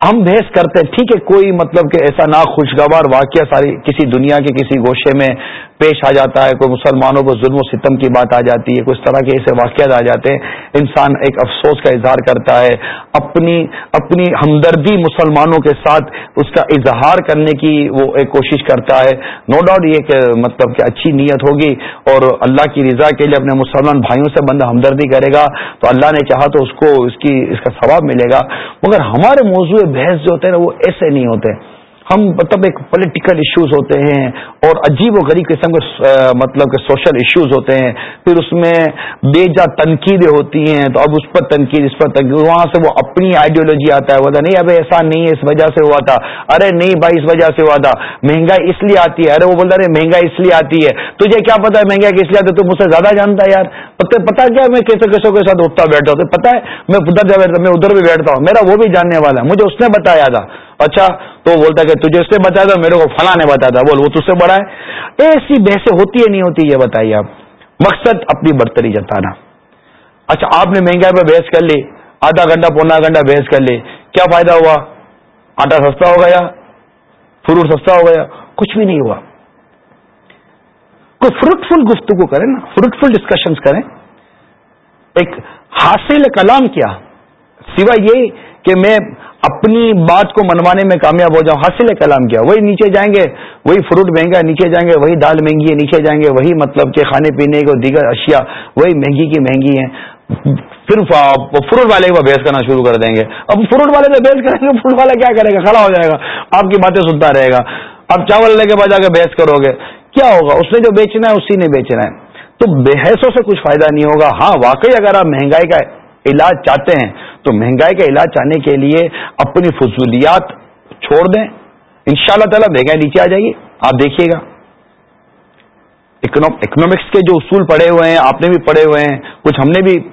ہم بحث کرتے ہیں، ٹھیک ہے، کوئی مطلب کہ ایسا ناخوشگوار واقعہ ساری کسی دنیا کے کسی گوشے میں پیش آ جاتا ہے، کوئی مسلمانوں کو ظلم و ستم کی بات آ جاتی ہے، کچھ طرح کے ایسے واقعات آ جاتے ہیں، انسان ایک افسوس کا اظہار کرتا ہے۔ اپنی اپنی ہمدردی مسلمانوں کے ساتھ اس کا اظہار کرنے کی وہ ایک کوشش کرتا ہے۔ نو ڈاؤٹ یہ کہ مطلب کہ اچھی نیت ہوگی اور اللہ کی رضا کے لیے اپنے مسلمان بھائیوں سے بندہ ہمدردی کرے گا، تو اللہ نے چاہا تو اس کو اس کی، اس کا ثواب ملے گا۔ مگر ہمارے موضوع بحث جو ہوتے ہیں نا، وہ ایسے نہیں ہوتے۔ ہم مطلب ایک پولیٹیکل ایشوز ہوتے ہیں اور عجیب و غریب قسم کے مطلب کہ سوشل ایشوز ہوتے ہیں۔ پھر اس میں بے جا تنقیدیں ہوتی ہیں، تو اب اس پر تنقید، اس پر تنقید، وہاں سے وہ اپنی آئیڈیولوجی آتا ہے۔ بولتا نہیں، اب ایسا نہیں ہے، اس وجہ سے ہوا تھا۔ ارے، نہیں بھائی، اس وجہ سے ہوا تھا۔ مہنگائی اس لیے آتی ہے۔ ارے، وہ بولتا ارے مہنگائی اس لیے آتی ہے۔ تجھے کیا پتا ہے مہنگائی کس لیے آتی ہے؟ تو مجھ سے زیادہ جانتا ہے یار۔ پتا کیا میں کیسے کیسوں کے ساتھ اٹھتا بیٹھا ہوں۔ پتا ہے، میں ادھر جا بیٹھتا میں ادھر بھی بیٹھتا ہوں۔ میرا وہ بھی جاننے والا ہے۔ مجھے اس نے بتایا تھا۔ اچھا تو وہ بولتا کہ تجھے اس نے بتایا تھا میرے کو فلاں نے بتایا تھا بول، وہ تجھ سے بڑا ہے۔ ایسی بحثیں ہوتی ہے، نہیں ہوتی، یہ بتائیے آپ۔ مقصد اپنی برتری جتانا۔ اچھا آپ نے مہنگائی پہ بحث کر لی، آدھا گھنٹہ، پونا گھنٹہ بحث کر لی، کیا فائدہ ہوا؟ آٹا سستا ہو گیا، فروٹ سستا ہو گیا، کچھ بھی نہیں ہوا۔ کوئی فروٹفل گفتگو کریں نا فروٹفل ڈسکشن کریں۔ ایک حاصل کلام کیا، سوائے یہ کہ میں اپنی بات کو منوانے میں کامیاب ہو جاؤں حاصل کلام کیا، وہی نیچے جائیں گے، وہی فروٹ مہنگا نیچے جائیں گے، وہی دال مہنگی ہے نیچے جائیں گے، وہی مطلب کہ کھانے پینے کو دیگر اشیاء، وہی مہنگی کی مہنگی ہیں۔ پھر فروٹ والے کو بحث کرنا شروع کر دیں گے۔ اب فروٹ والے سے بحث کریں گے، فروٹ والا کیا کرے گا؟ کھڑا ہو جائے گا۔ آپ کی باتیں سنتا رہے گا۔ اب چاول لے کے بجا کے بحث کرو گے۔ کیا ہوگا؟ اس نے جو بیچنا ہے، اسی نے بیچنا ہے۔ تو بحثوں سے کچھ فائدہ نہیں ہوگا۔ ہاں واقعی اگر آپ مہنگائی کا علاج چاہتے ہیں، تو مہنگائی کا علاج چاہنے کے لیے اپنی فضولیات چھوڑ دیں۔ ان شاء اللہ تعالیٰ مہنگائی نیچے آ جائے گی۔ آپ دیکھیے گا۔ اکنامکس کے جو اصول پڑے ہوئے ہیں، آپ نے بھی پڑھے ہوئے ہیں۔ کچھ ہم نے بھی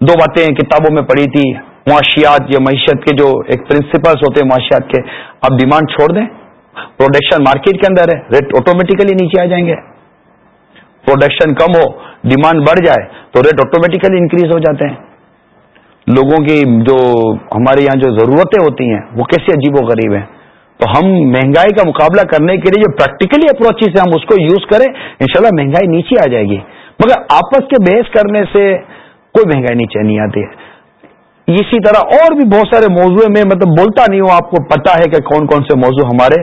دو باتیں کتابوں میں پڑھی تھی۔ معاشیات یا معیشت کے جو ایک پرنسپلس ہوتے ہیں معاشیات کے، آپ ڈیمانڈ چھوڑ دیں۔ پروڈکشن مارکیٹ کے اندر ہے ریٹ آٹومیٹیکلی نیچے آ جائیں گے۔ پروڈکشن کم ہو ڈیمانڈ بڑھ جائے، تو ریٹ آٹومیٹیکلی انکریز ہو جاتے ہیں۔ لوگوں کی جو ہمارے یہاں جو ضرورتیں ہوتی ہیں، وہ کیسے عجیب و غریب ہیں؟ تو ہم مہنگائی کا مقابلہ کرنے کے لیے جو پریکٹیکلی اپروچ سے ہم اس کو یوز کریں، انشاءاللہ مہنگائی نیچے آ جائے گی۔ مگر آپس کے بحث کرنے سے کوئی مہنگائی نیچے نہیں آتی۔ ہے اسی طرح اور بھی بہت سارے موضوع میں مطلب بولتا نہیں ہوں، آپ کو پتا ہے کہ کون کون سے موضوع ہمارے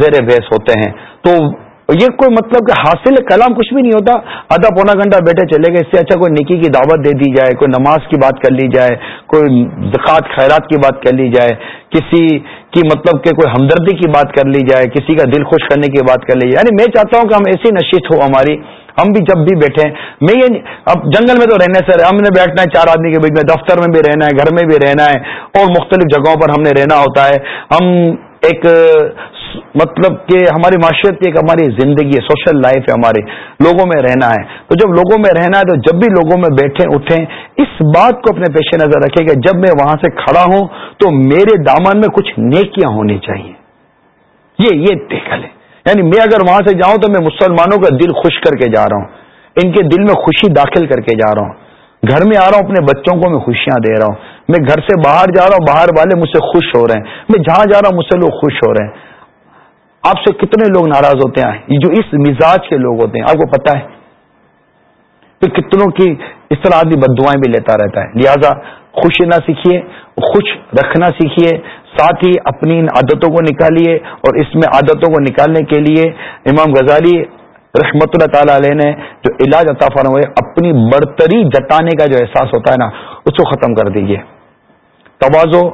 زیر بحث ہوتے ہیں۔ تو یہ کوئی مطلب کہ حاصل کلام کچھ بھی نہیں ہوتا۔ آدھا پونا گھنٹہ بیٹھے چلے گئے، اس سے اچھا کوئی نکی کی دعوت دے دی جائے، کوئی نماز کی بات کر لی جائے، کوئی زکوٰۃ، خیرات کی بات کر لی جائے، کسی کی مطلب کہ کوئی ہمدردی کی بات کر لی جائے، کسی کا دل خوش کرنے کی بات کر لی جائے۔ یعنی میں چاہتا ہوں کہ ہم ایسی نشست ہو ہماری۔ ہم بھی جب بھی بیٹھے، میں یہ اب جنگل میں تو رہنے سے ہم نے بیٹھنا ہے، چار آدمی کے بیچ میں، دفتر میں بھی رہنا ہے، گھر میں بھی رہنا ہے، اور مختلف جگہوں پر ہم نے رہنا ہوتا ہے۔ ہم ایک مطلب کہ ہماری معاشرت کی ایک ہماری زندگی ہے سوشل لائف ہے ہماری، لوگوں میں رہنا ہے۔ تو جب لوگوں میں رہنا ہے تو جب بھی لوگوں میں بیٹھیں، اٹھیں، اس بات کو اپنے پیش نظر رکھیں کہ جب میں وہاں سے کھڑا ہوں تو میرے دامن میں کچھ نیکیاں ہونی چاہیے۔ یہ یہ دیکھ لیں یعنی میں اگر وہاں سے جاؤں تو میں مسلمانوں کا دل خوش کر کے جا رہا ہوں۔ ان کے دل میں خوشی داخل کر کے جا رہا ہوں۔ گھر میں آ رہا ہوں، اپنے بچوں کو میں خوشیاں دے رہا ہوں۔ میں گھر سے باہر جا رہا ہوں، باہر والے مجھ سے خوش ہو رہے ہیں۔ میں جہاں جا رہا ہوں، مجھ سے لوگ خوش ہو رہے ہیں۔ آپ سے کتنے لوگ ناراض ہوتے ہیں؟ یہ جو اس مزاج کے لوگ ہوتے ہیں، آپ کو پتا ہے۔ پھر کتنوں کی اس طرح آدمی بد دعائیں بھی لیتا رہتا ہے۔ لہذا خوش نہ سیکھیے، خوش رکھنا سیکھیے۔ ساتھ ہی اپنی ان عادتوں کو نکالیے اور اس میں عادتوں کو نکالنے کے لیے امام غزالی رحمت اللہ تعالی علیہ نے جو علاج عطا فرمائے، اپنی برتری جتانے کا جو احساس ہوتا ہے نا، اس کو ختم کر دیجیے توازو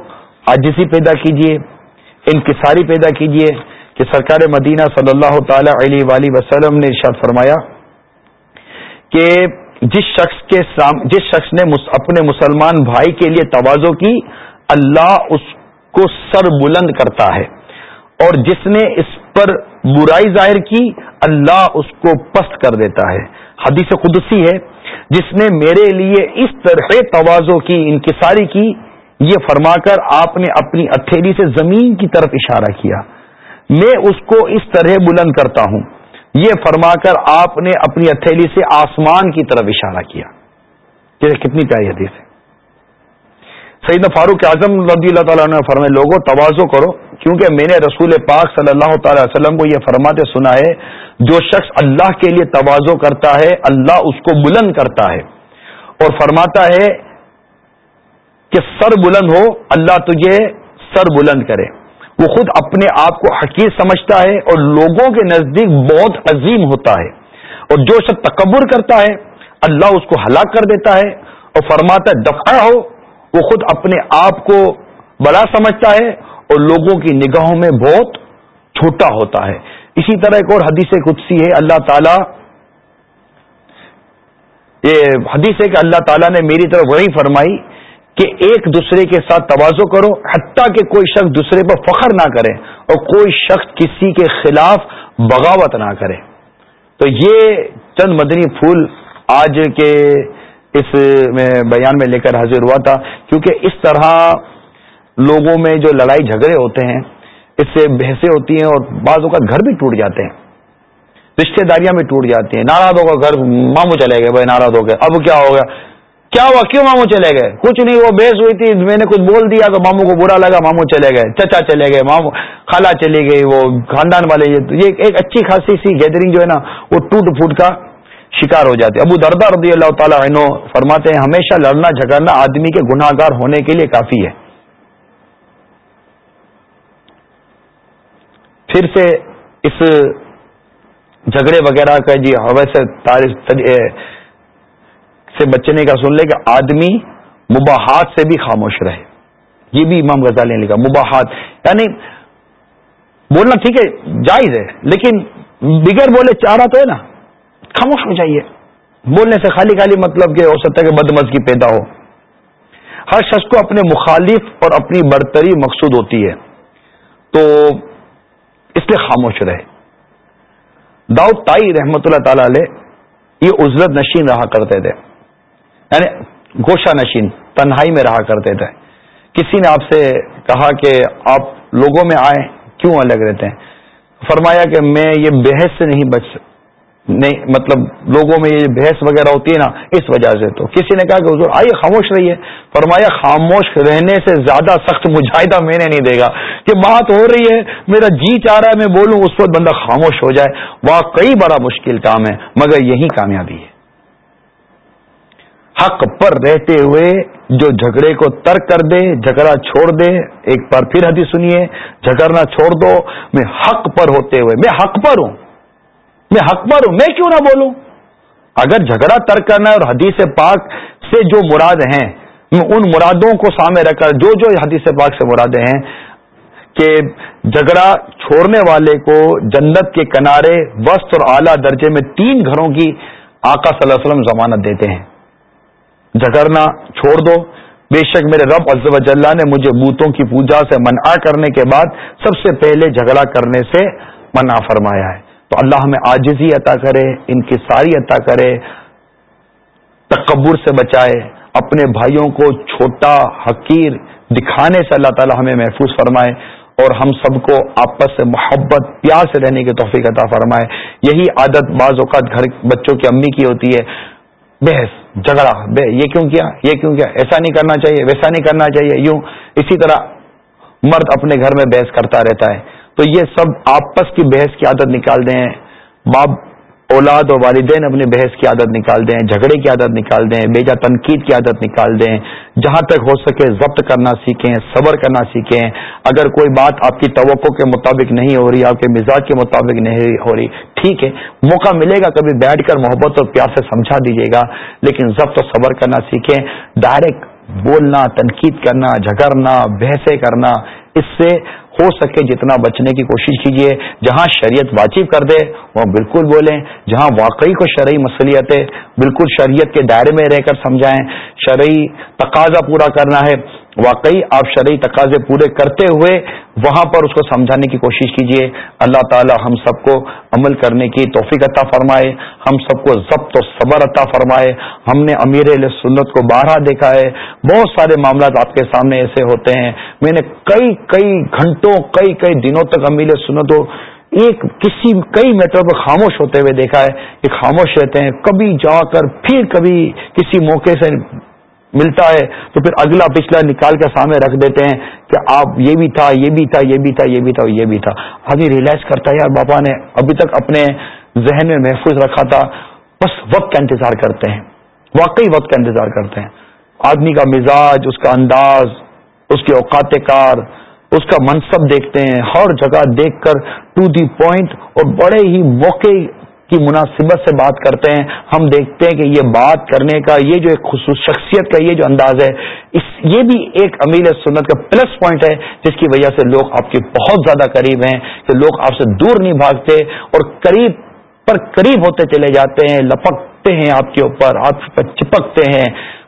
آجزی پیدا کیجیے انکساری پیدا کیجیے کہ سرکار مدینہ صلی اللہ تعالی علیہ وآلہ وسلم نے ارشاد فرمایا کہ جس شخص کے سام، جس شخص نے اپنے مسلمان بھائی کے لیے توازو کی، اللہ اس کو سر بلند کرتا ہے اور جس نے اس پر برائی ظاہر کی، اللہ اس کو پست کر دیتا ہے۔ حدیث قدسی ہے، جس نے میرے لیے اس طرح توازو کی، انکساری کی، یہ فرما کر آپ نے اپنی اتھیلی سے زمین کی طرف اشارہ کیا۔ میں اس کو اس طرح بلند کرتا ہوں۔ یہ فرما کر آپ نے اپنی اتھیلی سے آسمان کی طرف اشارہ کیا۔ کتنی پیاری حدیث ہے۔ سعید فاروق اعظم رضی اللہ تعالیٰ نے فرمائے لوگوں، توازو کرو، کیونکہ میں نے رسول پاک صلی اللہ تعالی وسلم کو یہ فرماتے سنا ہے، جو شخص اللہ کے لیے توازو کرتا ہے، اللہ اس کو بلند کرتا ہے۔ اور فرماتا ہے کہ سر بلند ہو، اللہ تجھے سر بلند کرے۔ وہ خود اپنے آپ کو حقیق سمجھتا ہے اور لوگوں کے نزدیک بہت عظیم ہوتا ہے اور جو شخص تکبر کرتا ہے، اللہ اس کو ہلاک کر دیتا ہے اور فرماتا ہے دفاع ہو، وہ خود اپنے آپ کو بڑا سمجھتا ہے اور لوگوں کی نگاہوں میں بہت چھوٹا ہوتا ہے۔ اسی طرح ایک اور حدیث قدسی ہے، اللہ تعالی، یہ حدیث ہے کہ اللہ تعالیٰ نے میری طرف وہی فرمائی کہ ایک دوسرے کے ساتھ توازو کرو، حتیٰ کہ کوئی شخص دوسرے پر فخر نہ کرے اور کوئی شخص کسی کے خلاف بغاوت نہ کرے۔ تو یہ چند مدنی پھول آج کے اس میں بیان میں لے کر حاضر ہوا تھا، کیونکہ اس طرح لوگوں میں جو لڑائی جھگڑے ہوتے ہیں، اس سے بحثیں ہوتی ہیں اور بعضوں کا گھر بھی ٹوٹ جاتے ہیں رشتے داریاں بھی ٹوٹ جاتی ہیں۔ ناراض ہوگا گھر ماموں چلے گئے، بھائی ناراض ہو گئے، اب کیا ہو گیا؟ کیا ہوا؟ کیوں ماموں چلے گئے؟ کچھ نہیں، وہ بحث ہوئی تھی، میں نے کچھ بول دیا تو ماموں کو برا لگا، ماموں چلے گئے، چچا چلے گئے، ماموں، خالہ چلی گئی، وہ خاندان والے یہ ایک اچھی خاصی سی گیدرنگ جو ہے نا، وہ ٹوٹ پھوٹ کا شکار ہو جاتے ابو دردا رضی اللہ تعالیٰ عنہ فرماتے ہیں، ہمیشہ لڑنا جھگڑنا آدمی کے گناہ گار ہونے کے لیے کافی ہے۔ پھر سے اس جھگڑے وغیرہ کا جی ویسے سے بچنے کا سن لے کہ آدمی مباحات سے بھی خاموش رہے۔ یہ بھی امام غزالی نے لکھا، مباحات۔ یعنی بولنا ٹھیک ہے، جائز ہے، لیکن بغیر بولے چارہ تو ہے نا، خاموش ہو جائیے۔ بولنے سے خالی خالی مطلب کہ ہو سکتا ہے کہ بدمزگی پیدا ہو۔ ہر شخص کو اپنے مخالف اور اپنی برتری مقصود ہوتی ہے۔ تو اس لیے خاموش رہے۔ داؤد تائی رحمت اللہ تعالی علیہ یہ عزرت نشین رہا کرتے تھے۔ یعنی گوشہ نشین، تنہائی میں رہا کرتے تھے۔ کسی نے آپ سے کہا کہ آپ لوگوں میں آئے کیوں الگ رہتے ہیں؟ فرمایا کہ میں یہ بحث سے نہیں بچ، نہیں مطلب لوگوں میں یہ بحث وغیرہ ہوتی ہے نا، اس وجہ سے۔ تو کسی نے کہا کہ حضور آئیے، خاموش رہیے۔ فرمایا، خاموش رہنے سے زیادہ سخت مجاہدہ میں نے نہیں دے گا کہ بات ہو رہی ہے، میرا جی چاہ رہا ہے، میں بولوں، اس وقت بندہ خاموش ہو جائے۔ واقعی بڑا مشکل کام ہے، مگر یہی کامیابی ہے۔ حق پر رہتے ہوئے جو جھگڑے کو ترک کر دے، جھگڑا چھوڑ دے، ایک بار پھر حدیث سنیے، جھگڑنا چھوڑ دو، میں حق پر ہوتے ہوئے، میں حق پر ہوں، میں حق پر ہوں، میں کیوں نہ بولوں؟ اگر جھگڑا ترک کرنا ہے اور حدیث پاک سے جو مراد ہیں، ان مرادوں کو سامنے رکھ کر جو جو حدیث پاک سے مرادیں ہیں، کہ جھگڑا چھوڑنے والے کو جنت کے کنارے وسط اور اعلی درجے میں تین گھروں کی آقا صلی اللہ علیہ وسلم ضمانت دیتے ہیں۔ جھگڑنا چھوڑ دو۔ بے شک میرے رب عز و جلہ نے مجھے بوتوں کی پوجا سے منع کرنے کے بعد سب سے پہلے جھگڑا کرنے سے منع فرمایا ہے۔ تو اللہ ہمیں آجزی عطا کرے، ان کی ساری عطا کرے، تکبر سے بچائے، اپنے بھائیوں کو چھوٹا، حقیر دکھانے سے اللہ تعالی ہمیں محفوظ فرمائے اور ہم سب کو آپس سے محبت، پیار سے رہنے کی توفیق عطا فرمائے۔ یہی عادت بعض اوقات گھر بچوں کی امی کی ہوتی ہے۔ بحث جھگڑا، بے، یہ کیوں کیا؟ یہ کیوں کیا؟ ایسا نہیں کرنا چاہیے، ویسا نہیں کرنا چاہیے، یوں اسی طرح مرد اپنے گھر میں بحث کرتا رہتا ہے۔ تو یہ سب آپس کی بحث کی عادت نکال دیں۔ باپ اولاد اور والدین اپنی بحث کی عادت نکال دیں، جھگڑے کی عادت نکال دیں، بیجا تنقید کی عادت نکال دیں، جہاں تک ہو سکے ضبط کرنا سیکھیں، صبر کرنا سیکھیں۔ اگر کوئی بات آپ کی توقع کے مطابق نہیں ہو رہی، آپ کے مزاج کے مطابق نہیں ہو رہی، ٹھیک ہے، موقع ملے گا کبھی بیٹھ کر محبت اور پیار سے سمجھا دیجیے گا، لیکن ضبط اور صبر کرنا سیکھیں۔ ڈائریکٹ بولنا، تنقید کرنا، جھگڑنا، بحثیں کرنا، اس سے ہو سکے جتنا بچنے کی کوشش کیجیے جہاں شریعت واجب کر دے وہ بالکل بولیں۔ جہاں واقعی کو شرعی مسلیت ہے بالکل شریعت کے دائرے میں رہ کر سمجھائیں، شرعی تقاضا پورا کرنا ہے۔ واقعی آپ شرعی تقاضے پورے کرتے ہوئے وہاں پر اس کو سمجھانے کی کوشش کیجیے اللہ تعالی ہم سب کو عمل کرنے کی توفیق عطا فرمائے، ہم سب کو ضبط و صبر عطا فرمائے۔ ہم نے امیر علیہ سنت کو بارہ دیکھا ہے۔ بہت سارے معاملات آپ کے سامنے ایسے ہوتے ہیں۔ میں نے کئی کئی گھنٹوں، کئی کئی دنوں تک امیر سنت ایک کسی کئی میٹر پر خاموش ہوتے ہوئے دیکھا ہے۔ کہ خاموش رہتے ہیں۔ کبھی جا کر، پھر کبھی کسی موقع سے ملتا ہے، تو پھر اگلا پچھلا نکال کے سامنے رکھ دیتے ہیں کہ آپ یہ بھی تھا، یہ بھی تھا، یہ بھی تھا، یہ بھی تھا، یہ بھی تھا۔ آدمی ریئلائز کرتا ہے، یار باپا نے ابھی تک اپنے ذہن میں محفوظ رکھا تھا۔ بس وقت کا انتظار کرتے ہیں۔ واقعی وقت کا انتظار کرتے ہیں۔ آدمی کا مزاج، اس کا انداز، اس کے اوقات کار، اس کا منصب دیکھتے ہیں۔ ہر جگہ دیکھ کر ٹو دی پوائنٹ اور بڑے ہی موقع کی مناسبت سے بات کرتے ہیں، ہم دیکھتے ہیں کہ یہ بات کرنے کا، یہ جو ایک خصوص شخصیت کا یہ جو انداز ہے، اس، یہ بھی ایک امیل سنت کا پلس پوائنٹ ہے، جس کی وجہ سے لوگ آپ کے بہت زیادہ قریب ہیں، کہ لوگ آپ سے دور نہیں بھاگتے اور قریب پر قریب ہوتے چلے جاتے ہیں، لپکتے ہیں آپ کے اوپر آپ پر چپکتے ہیں۔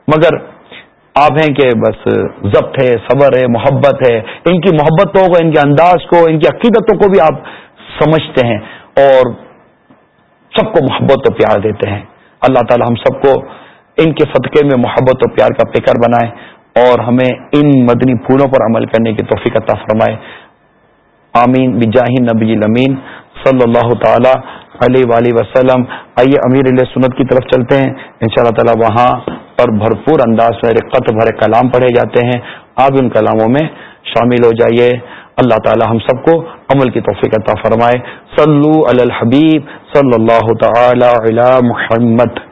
مگر آپ ہیں کہ بس ضبط ہے، صبر ہے، محبت ہے۔ ان کی محبتوں کو، ان کے انداز کو، ان کی عقیدتوں کو بھی آپ سمجھتے ہیں۔ اور سب کو محبت و پیار دیتے ہیں۔ اللہ تعالی ہم سب کو ان کے صدقے میں محبت و پیار کا فکر بنائے اور ہمیں ان مدنی پھولوں پر عمل کرنے کی توفیق عطا فرمائے۔ آمین۔ بجاہ نبی الامین صلی اللہ تعالی علیہ وآلہ وسلم۔ آئیے امیر علیہ سنت کی طرف چلتے ہیں۔ ان شاء اللہ تعالی وہاں پر بھرپور انداز میں رقت بھرے کلام پڑھے جاتے ہیں۔ آپ ان کلاموں میں شامل ہو جائیے۔ اللہ تعالی ہم سب کو عمل کی توفیق عطا فرمائے۔ صلو علی الحبیب صلی اللہ تعالی علی محمد۔